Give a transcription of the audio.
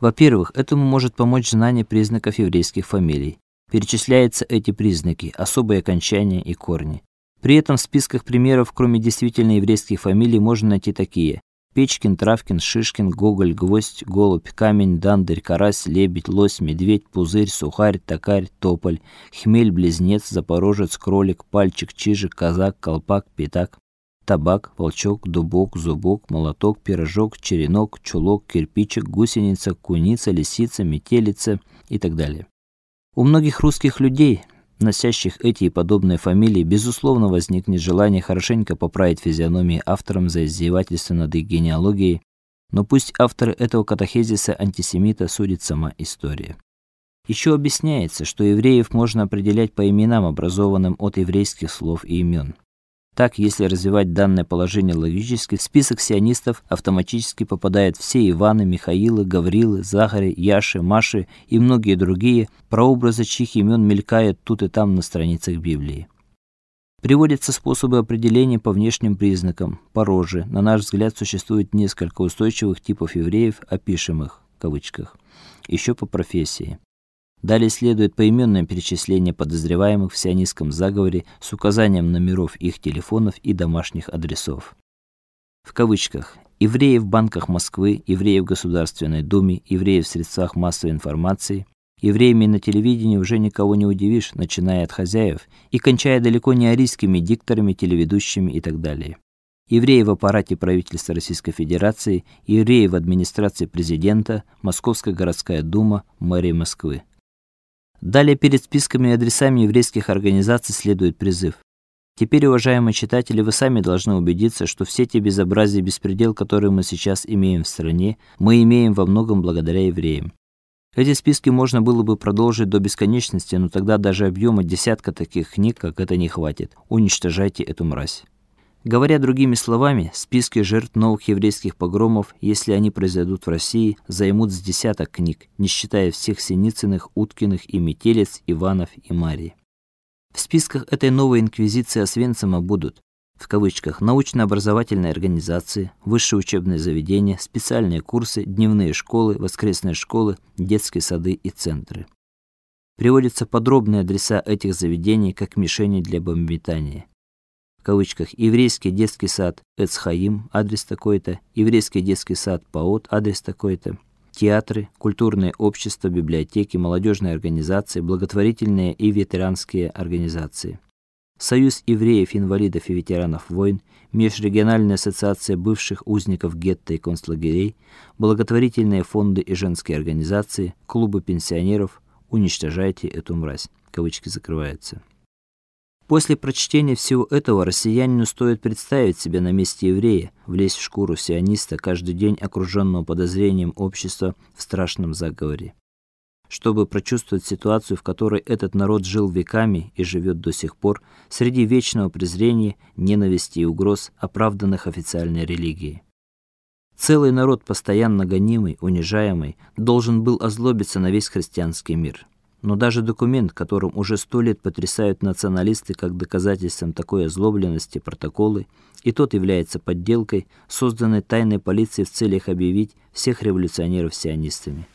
Во-первых, этому может помочь знание признаков еврейских фамилий. Перечисляются эти признаки, особые окончания и корни. При этом в списках примеров, кроме действительно еврейских фамилий, можно найти такие: Печкин, Травкин, Шишкин, Гоголь, Гвоздь, Голубь, Камень, Дандарь, Карась, Лебедь, Лось, Медведь, Пузырь, Сухарь, Токарь, Тополь, Хмель, Близнец, Запорожец, Кролик, Пальчик, Чижик, Казак, Колпак, Пятак, Табак, Волчок, Дубок, Зубок, Молоток, Пирожок, Черенок, Чулок, Кирпичик, Гусеница, Куница, Лисица, Метелица и так далее. У многих русских людей носящих эти и подобные фамилии, безусловно, возникнет желание хорошенько поправить физиономии авторам за издевательство над их генеалогией, но пусть авторы этого катахезиса антисемита судит сама история. Еще объясняется, что евреев можно определять по именам, образованным от еврейских слов и имен. Так, если развивать данное положение логически, в список сионистов автоматически попадают все Иваны, Михаилы, Гаврилы, Захари, Яши, Маши и многие другие, прообразы чьих имен мелькают тут и там на страницах Библии. Приводятся способы определения по внешним признакам. По роже, на наш взгляд, существует несколько устойчивых типов евреев, опишемых в кавычках. Еще по профессии. Далее следует поименное перечисление подозреваемых в сионистском заговоре с указанием номеров их телефонов и домашних адресов. В кавычках евреи в банках Москвы, евреи в Государственной Думе, евреи в средствах массовой информации. Евреями на телевидении уже никого не удивишь, начиная от хозяев и кончая далеко не арийскими дикторами, телеведущими и так далее. Евреи в аппарате правительства Российской Федерации, евреи в администрации президента, Московская городская дума, мэрия Москвы. Далее перед списками и адресами еврейских организаций следует призыв. Теперь, уважаемые читатели, вы сами должны убедиться, что все те безобразия и беспредел, которые мы сейчас имеем в стране, мы имеем во многом благодаря евреям. Эти списки можно было бы продолжить до бесконечности, но тогда даже объема десятка таких книг, как это, не хватит. Уничтожайте эту мразь. Говоря другими словами, списки жертв новых еврейских погромов, если они произойдут в России, займут с десяток книг, не считая всех Синицыных, Уткиных и Метелец, Иванов и Марии. В списках этой новой инквизиции Освенцима будут в кавычках научно-образовательные организации, высшие учебные заведения, специальные курсы, дневные школы, воскресные школы, детские сады и центры. Приводятся подробные адреса этих заведений как мишени для бомбометания кавычках еврейский детский сад Эцхаим, адрес такой-то, еврейский детский сад Паот, адрес такой-то, театры, культурные общества, библиотеки, молодежные организации, благотворительные и ветеранские организации. Союз евреев-инвалидов и ветеранов войн, Межрегиональная ассоциация бывших узников гетто и концлагерей, благотворительные фонды и женские организации, клубы пенсионеров «Уничтожайте эту мразь». Кавычки закрываются. После прочтения всего этого россиянину стоит представить себя на месте еврея, влезть в шкуру сиониста, каждый день окруженного подозрением общества в страшном заговоре. Чтобы прочувствовать ситуацию, в которой этот народ жил веками и живет до сих пор, среди вечного презрения, ненависти и угроз, оправданных официальной религией. Целый народ, постоянно гонимый, унижаемый, должен был озлобиться на весь христианский мир. Но даже документ, которым уже сто лет потрясают националисты как доказательством такой озлобленности протоколы, и тот является подделкой, созданной тайной полицией в целях объявить всех революционеров сионистами.